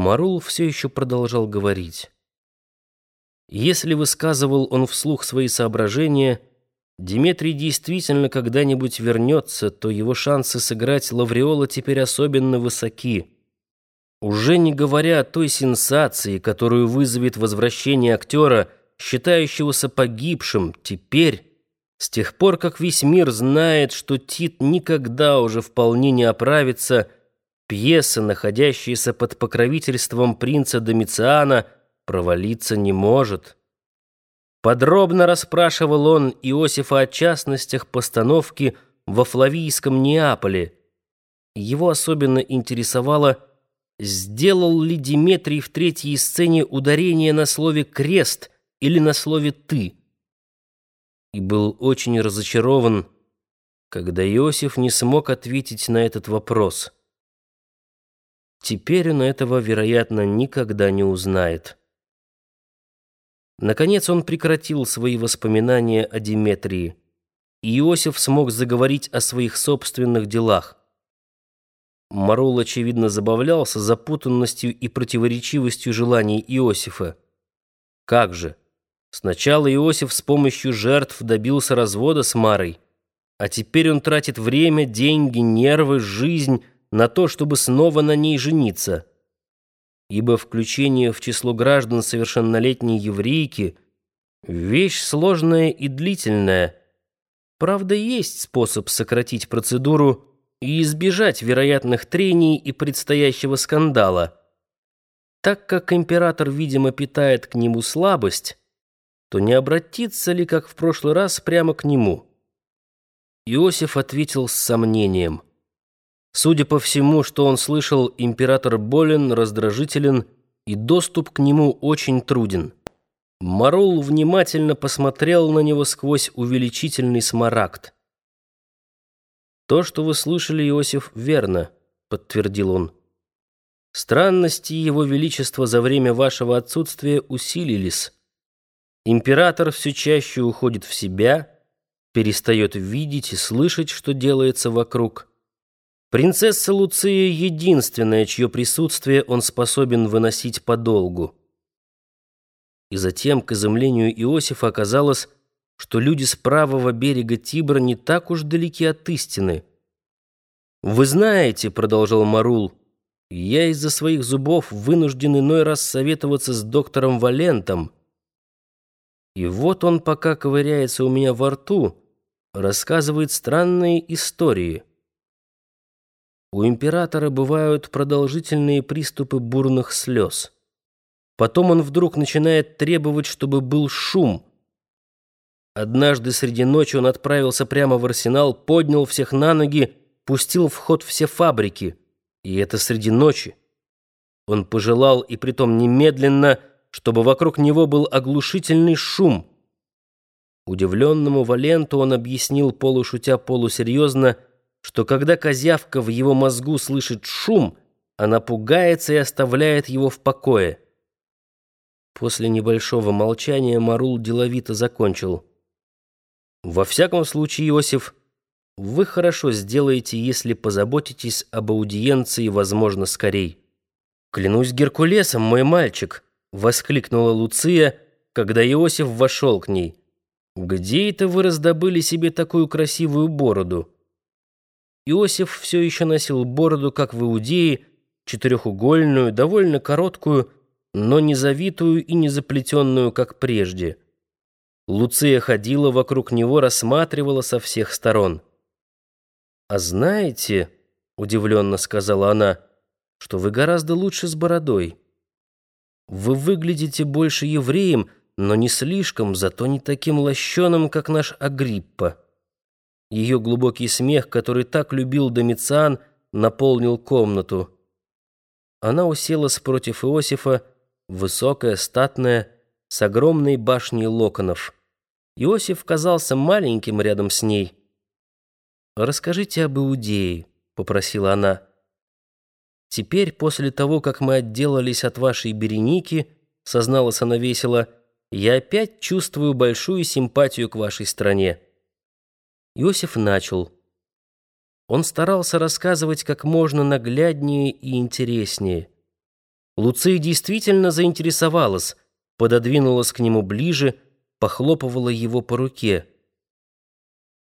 Марул все еще продолжал говорить. Если высказывал он вслух свои соображения, Диметрий действительно когда-нибудь вернется, то его шансы сыграть Лавриола теперь особенно высоки. Уже не говоря о той сенсации, которую вызовет возвращение актера, считающегося погибшим, теперь, с тех пор, как весь мир знает, что Тит никогда уже вполне не оправится, пьеса, находящаяся под покровительством принца Домициана, провалиться не может. Подробно расспрашивал он Иосифа о частностях постановки во Флавийском Неаполе. Его особенно интересовало, сделал ли Диметрий в третьей сцене ударение на слове «крест» или на слове «ты». И был очень разочарован, когда Иосиф не смог ответить на этот вопрос. Теперь он этого, вероятно, никогда не узнает. Наконец он прекратил свои воспоминания о Диметрии, и Иосиф смог заговорить о своих собственных делах. Марул, очевидно, забавлялся запутанностью и противоречивостью желаний Иосифа. Как же? Сначала Иосиф с помощью жертв добился развода с Марой, а теперь он тратит время, деньги, нервы, жизнь на то, чтобы снова на ней жениться ибо включение в число граждан совершеннолетней еврейки – вещь сложная и длительная. Правда, есть способ сократить процедуру и избежать вероятных трений и предстоящего скандала. Так как император, видимо, питает к нему слабость, то не обратиться ли, как в прошлый раз, прямо к нему? Иосиф ответил с сомнением – Судя по всему, что он слышал, император болен, раздражителен, и доступ к нему очень труден. Марул внимательно посмотрел на него сквозь увеличительный смарагд. «То, что вы слышали, Иосиф, верно», — подтвердил он. «Странности Его Величества за время вашего отсутствия усилились. Император все чаще уходит в себя, перестает видеть и слышать, что делается вокруг». Принцесса Луция — единственное, чье присутствие он способен выносить подолгу. И затем, к изумлению Иосифа, оказалось, что люди с правого берега Тибра не так уж далеки от истины. «Вы знаете», — продолжал Марул, — «я из-за своих зубов вынужден иной раз советоваться с доктором Валентом. И вот он, пока ковыряется у меня во рту, рассказывает странные истории». У императора бывают продолжительные приступы бурных слез. Потом он вдруг начинает требовать, чтобы был шум. Однажды среди ночи он отправился прямо в арсенал, поднял всех на ноги, пустил в ход все фабрики. И это среди ночи. Он пожелал, и притом немедленно, чтобы вокруг него был оглушительный шум. Удивленному Валенту он объяснил полушутя полусерьезно, что когда козявка в его мозгу слышит шум, она пугается и оставляет его в покое. После небольшого молчания Марул деловито закончил. «Во всяком случае, Иосиф, вы хорошо сделаете, если позаботитесь об аудиенции, возможно, скорей». «Клянусь Геркулесом, мой мальчик!» — воскликнула Луция, когда Иосиф вошел к ней. «Где это вы раздобыли себе такую красивую бороду?» Иосиф все еще носил бороду, как в Иудее, четырехугольную, довольно короткую, но не завитую и не заплетенную, как прежде. Луция ходила вокруг него, рассматривала со всех сторон. «А знаете, — удивленно сказала она, — что вы гораздо лучше с бородой. Вы выглядите больше евреем, но не слишком, зато не таким лощеным, как наш Агриппа». Ее глубокий смех, который так любил Домициан, наполнил комнату. Она уселась против Иосифа, высокая, статная, с огромной башней локонов. Иосиф казался маленьким рядом с ней. «Расскажите об Иудее», — попросила она. «Теперь, после того, как мы отделались от вашей Береники», — созналась она весело, — «я опять чувствую большую симпатию к вашей стране». Иосиф начал. Он старался рассказывать как можно нагляднее и интереснее. Луция действительно заинтересовалась, пододвинулась к нему ближе, похлопывала его по руке.